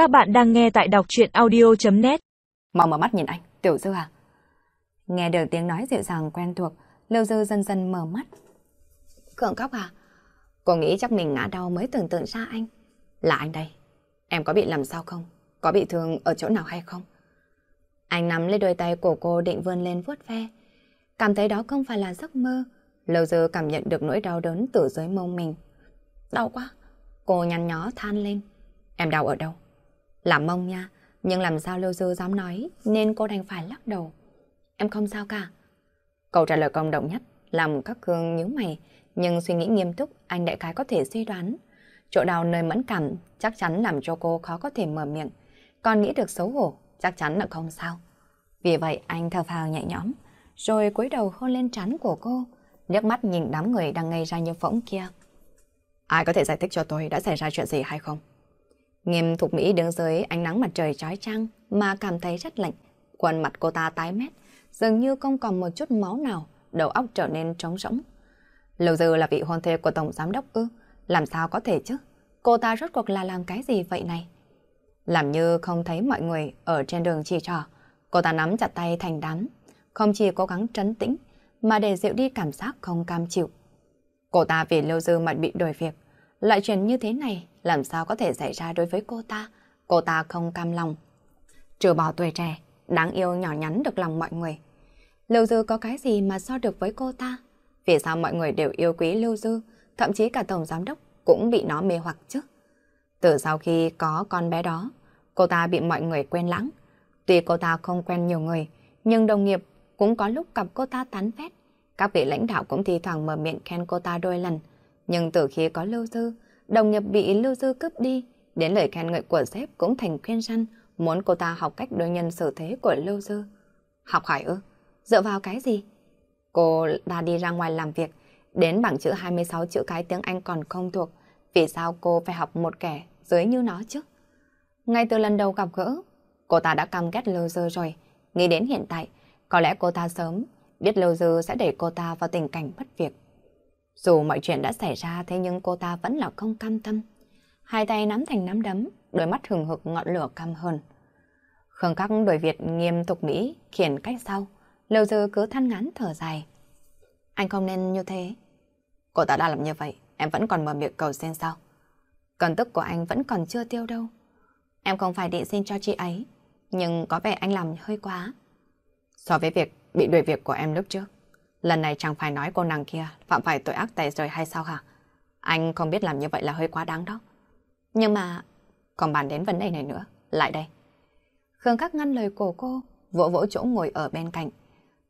Các bạn đang nghe tại đọc chuyện audio.net Mau mở mắt nhìn anh, Tiểu Dư à? Nghe được tiếng nói dịu dàng quen thuộc, Lưu Dư dần dần mở mắt. Cường cóc à? Cô nghĩ chắc mình ngã đau mới tưởng tượng ra anh. Là anh đây. Em có bị làm sao không? Có bị thương ở chỗ nào hay không? Anh nắm lấy đôi tay của cô định vươn lên vuốt ve. Cảm thấy đó không phải là giấc mơ. Lâu Dư cảm nhận được nỗi đau đớn từ dưới mông mình. Đau quá. Cô nhăn nhó than lên. Em đau ở đâu? Làm mông nha. Nhưng làm sao Lưu Dư dám nói nên cô đành phải lắc đầu. Em không sao cả. Câu trả lời công động nhất làm các cương nhíu mày, nhưng suy nghĩ nghiêm túc, anh đại khái có thể suy đoán. Chỗ đào nơi mẫn cảm, chắc chắn làm cho cô khó có thể mở miệng. Còn nghĩ được xấu hổ, chắc chắn là không sao. Vì vậy, anh thở phào nhẹ nhõm, rồi cúi đầu hôn lên trán của cô, liếc mắt nhìn đám người đang ngây ra như phỗng kia. Ai có thể giải thích cho tôi đã xảy ra chuyện gì hay không? Nghiêm thục Mỹ đứng dưới ánh nắng mặt trời trói trăng mà cảm thấy rất lạnh. Quần mặt cô ta tái mét, dường như không còn một chút máu nào, đầu óc trở nên trống rỗng. Lâu dư là vị hôn thê của Tổng Giám Đốc ư, làm sao có thể chứ? Cô ta rốt cuộc là làm cái gì vậy này? Làm như không thấy mọi người ở trên đường chỉ trò, cô ta nắm chặt tay thành đám, không chỉ cố gắng trấn tĩnh, mà để dịu đi cảm giác không cam chịu. Cô ta vì lâu dư mà bị đổi việc, loại chuyện như thế này làm sao có thể xảy ra đối với cô ta? Cô ta không cam lòng. Trừ bỏ tuổi trẻ, đáng yêu nhỏ nhắn được lòng mọi người. Lưu Dư có cái gì mà so được với cô ta? Vì sao mọi người đều yêu quý Lưu Dư, thậm chí cả Tổng Giám Đốc cũng bị nó mê hoặc chứ? Từ sau khi có con bé đó, cô ta bị mọi người quen lãng. Tuy cô ta không quen nhiều người, nhưng đồng nghiệp cũng có lúc gặp cô ta tán phét. Các vị lãnh đạo cũng thi thoảng mở miệng khen cô ta đôi lần. Nhưng từ khi có Lưu Dư, đồng nghiệp bị Lưu Dư cướp đi, đến lời khen ngợi của sếp cũng thành khuyên răn, muốn cô ta học cách đối nhân xử thế của Lưu Dư. Học hỏi ư? Dựa vào cái gì? Cô ta đi ra ngoài làm việc, đến bảng chữ 26 chữ cái tiếng Anh còn không thuộc, vì sao cô phải học một kẻ dưới như nó chứ? Ngay từ lần đầu gặp gỡ, cô ta đã căm ghét Lưu Dư rồi, nghĩ đến hiện tại, có lẽ cô ta sớm biết Lưu Dư sẽ đẩy cô ta vào tình cảnh bất việc. Dù mọi chuyện đã xảy ra thế nhưng cô ta vẫn là không cam tâm. Hai tay nắm thành nắm đấm, đôi mắt hừng hực ngọn lửa cam hơn. Khương Khắc đuổi Việt nghiêm tục Mỹ khiển cách sau, lâu Dư cứ than ngán thở dài. Anh không nên như thế. Cô ta đã làm như vậy, em vẫn còn mở miệng cầu xin sao? Cơn tức của anh vẫn còn chưa tiêu đâu. Em không phải định xin cho chị ấy, nhưng có vẻ anh làm hơi quá. So với việc bị đuổi việc của em lúc trước, lần này chẳng phải nói cô nàng kia phạm phải tội ác tày rồi hay sao hả? Anh không biết làm như vậy là hơi quá đáng đó. Nhưng mà... Còn bàn đến vấn đề này nữa, lại đây. Khương Khắc ngăn lời của cô, vỗ vỗ chỗ ngồi ở bên cạnh.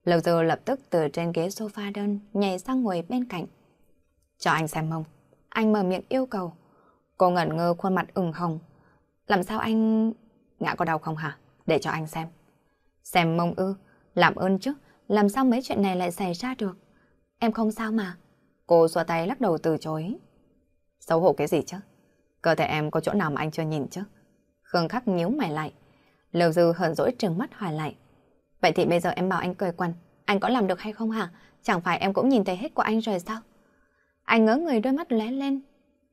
Lâu giờ lập tức từ trên ghế sofa đơn nhảy sang ngồi bên cạnh. Cho anh xem mông. Anh mở miệng yêu cầu. Cô ngẩn ngơ khuôn mặt ửng hồng. Làm sao anh... Ngã có đau không hả? Để cho anh xem. Xem mông ư. Làm ơn chứ. Làm sao mấy chuyện này lại xảy ra được? Em không sao mà. Cô xoa tay lắc đầu từ chối. Xấu hổ cái gì chứ? Cơ thể em có chỗ nào mà anh chưa nhìn chứ? Khương Khắc nhíu mày lại. Lầu dư hờn dỗi trừng mắt hỏi lại. Vậy thì bây giờ em bảo anh cười quần, anh có làm được hay không hả? Chẳng phải em cũng nhìn thấy hết của anh rồi sao? Anh ngớ người đôi mắt lóe lên.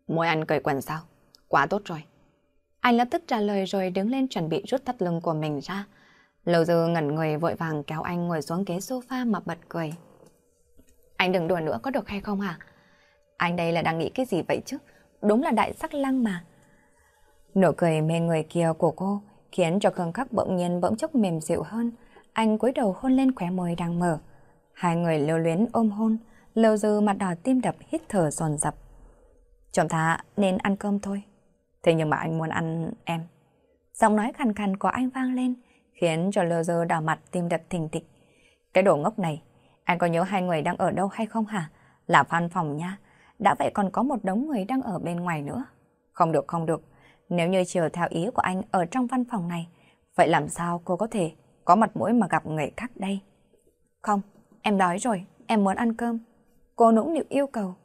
Môi anh cười quần sao? Quá tốt rồi. Anh lập tức trả lời rồi đứng lên chuẩn bị rút thắt lưng của mình ra. Lâu dư ngẩn người vội vàng kéo anh ngồi xuống ghế sofa mà bật cười. Anh đừng đùa nữa có được hay không hả? Anh đây là đang nghĩ cái gì vậy chứ? Đúng là đại sắc lăng mà. Nụ cười mê người kia của cô khiến cho Khương Khắc bỗng nhiên bỗng chốc mềm dịu hơn. Anh cúi đầu hôn lên khóe môi đang mở. Hai người lưu luyến ôm hôn, lâu dư mặt đỏ tim đập hít thở dồn dập. Chúng ta nên ăn cơm thôi. Thế nhưng mà anh muốn ăn em. Giọng nói khàn khàn của anh vang lên, khiến cho lơ dơ đỏ mặt tim đập thình thịch. Cái đồ ngốc này, anh có nhớ hai người đang ở đâu hay không hả? Là văn phòng nha. Đã vậy còn có một đống người đang ở bên ngoài nữa. Không được, không được. Nếu như chiều theo ý của anh ở trong văn phòng này, vậy làm sao cô có thể có mặt mũi mà gặp người khác đây? Không, em đói rồi, em muốn ăn cơm. Cô nũng nịu yêu cầu.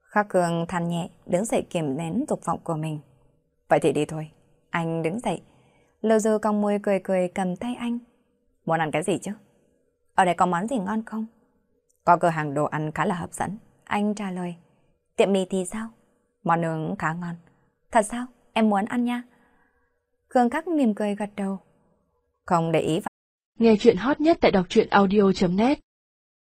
Khắc Cường than nhẹ, đứng dậy kiềm nén dục vọng của mình. Vậy thì đi thôi. Anh đứng dậy. Lưu dơ cong môi cười cười cầm tay anh. Muốn ăn cái gì chứ? Ở đây có món gì ngon không? Có cửa hàng đồ ăn khá là hấp dẫn. Anh trả lời. Tiệm mì thì sao? Món nướng khá ngon. Thật sao? Em muốn ăn nha. Khương Khắc mỉm cười gật đầu. Không để ý vào. Nghe chuyện hot nhất tại đọc truyện audio.net